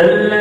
الذين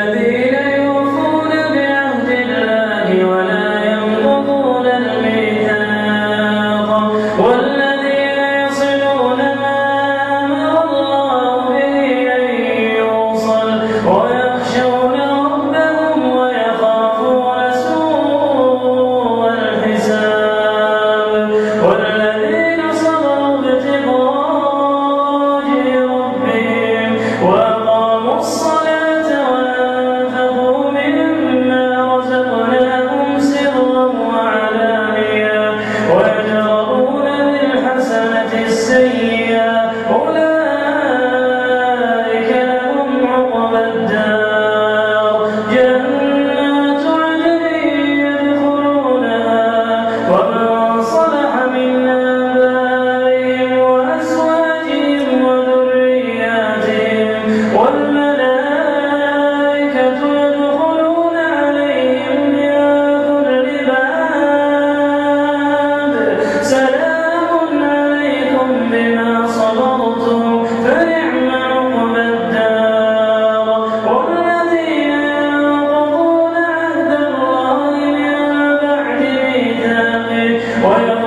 뭐예요?